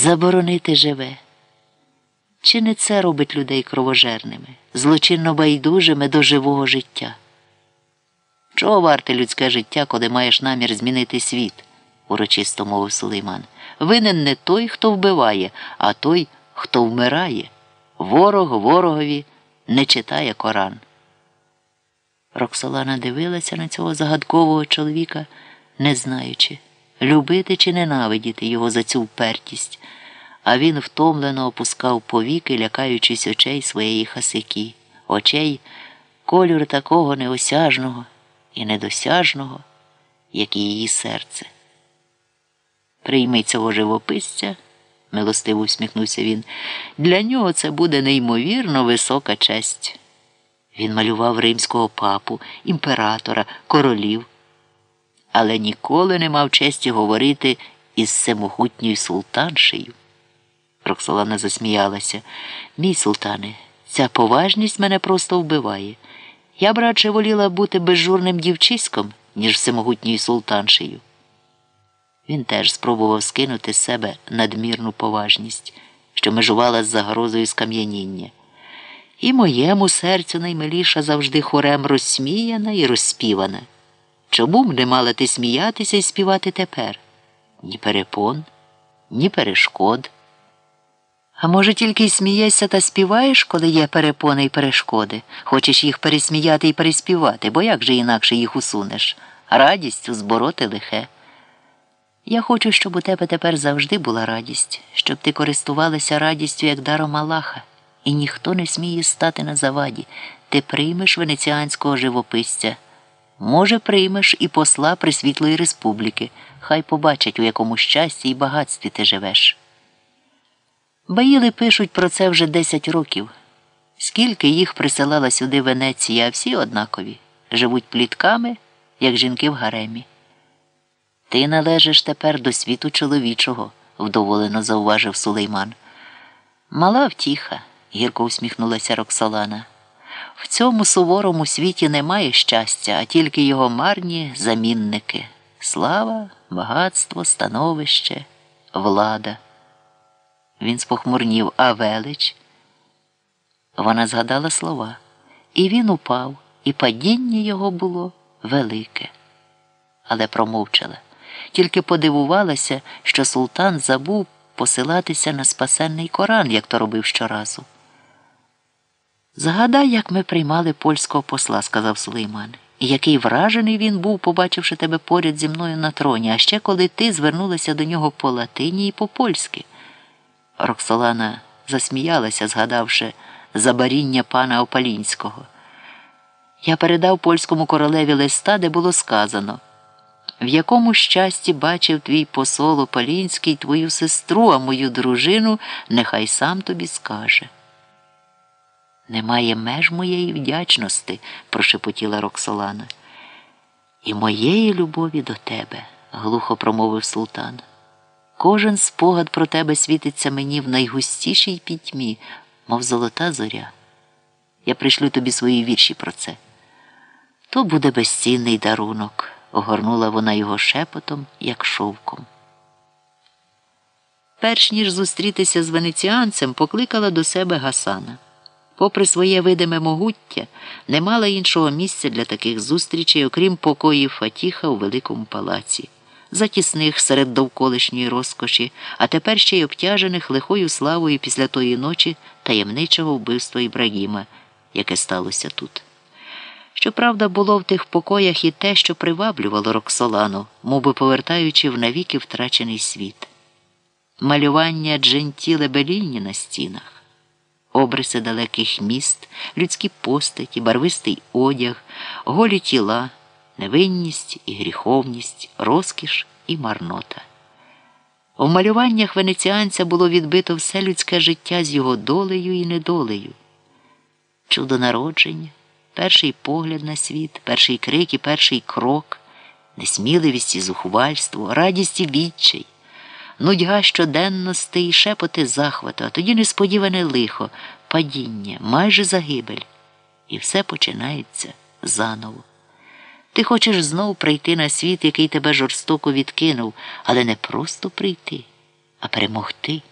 заборонити живе. Чи не це робить людей кровожерними, злочинно байдужими до живого життя? Чого варте людське життя, коли маєш намір змінити світ? урочисто мовив Сулейман. Винен не той, хто вбиває, а той, хто вмирає. Ворог ворогові не читає Коран. Роксолана дивилася на цього загадкового чоловіка, не знаючи, любити чи ненавидіти його за цю впертість, а він втомлено опускав повіки, лякаючись очей своєї хасики, очей кольору такого неосяжного і недосяжного, як і її серце. Прийми цього живописця, милостиво усміхнувся він, для нього це буде неймовірно висока честь. Він малював римського папу, імператора, королів, але ніколи не мав честі говорити із всемогутньою султаншею. Роксолана засміялася. Мій султане, ця поважність мене просто вбиває. Я б радше воліла бути безжурним дівчиськом, ніж всемогутньою султаншею. Він теж спробував скинути з себе надмірну поважність, що межувала з загрозою скам'яніння. І моєму серцю наймиліша завжди хорем розсміяна і розспівана. Чому б не мала ти сміятися і співати тепер? Ні перепон, ні перешкод. А може, тільки й смієшся та співаєш, коли є перепони й перешкоди, хочеш їх пересміяти і переспівати, бо як же інакше їх усунеш? Радістю збороти лихе. Я хочу, щоб у тебе тепер завжди була радість, щоб ти користувалася радістю як даром Аллаха, і ніхто не сміє стати на заваді. Ти приймеш венеціанського живописця. Може, приймеш і посла Присвітлої Республіки. Хай побачать, у якому щасті і багатстві ти живеш. Баїли пишуть про це вже 10 років. Скільки їх присилала сюди Венеція, всі однакові, живуть плітками, як жінки в гаремі. Ти належиш тепер до світу чоловічого, вдоволено зауважив Сулейман. Мала втіха, гірко усміхнулася Роксолана. В цьому суворому світі немає щастя, а тільки його марні замінники слава, багатство, становище, влада. Він спохмурнів, а велич. Вона згадала слова, і він упав, і падіння його було велике, але промовчала тільки подивувалася, що султан забув посилатися на спасенний Коран, як то робив щоразу. Згадай, як ми приймали польського посла, сказав Сулейман, і який вражений він був, побачивши тебе поряд зі мною на троні, а ще коли ти звернулася до нього по латині і по польськи. Роксолана засміялася, згадавши забаріння пана Опалінського. Я передав польському королеві листа, де було сказано в якому щасті бачив твій посол Опалінський твою сестру, а мою дружину нехай сам тобі скаже. Немає меж моєї вдячності, прошепотіла Роксолана. І моєї любові до тебе, глухо промовив султан. Кожен спогад про тебе світиться мені в найгустішій пітьмі, мов золота зоря. Я пришлю тобі свої вірші про це. То буде безцінний дарунок огорнула вона його шепотом, як шовком. Перш ніж зустрітися з венеціанцем, покликала до себе Гасана. Попри своє видиме могуття, не мала іншого місця для таких зустрічей, окрім покоїв Фатіха у великому палаці, затісних серед довколишньої розкоші, а тепер ще й обтяжених лихою славою після тої ночі таємничого вбивства Ібрагіма, яке сталося тут. Щоправда, було в тих покоях і те, що приваблювало Роксолану, мовби повертаючи в навіки втрачений світ. Малювання джентіле белінні на стінах, обриси далеких міст, людські постаті, барвистий одяг, голі тіла, невинність і гріховність, розкіш і марнота. У малюваннях венеціанця було відбито все людське життя з його долею і недолею, чудо народження перший погляд на світ, перший крик і перший крок, несміливість і зухвальство, радість і відчай, нудьга щоденності і шепоти захвату, а тоді несподіване лихо, падіння, майже загибель. І все починається заново. Ти хочеш знов прийти на світ, який тебе жорстоко відкинув, але не просто прийти, а перемогти.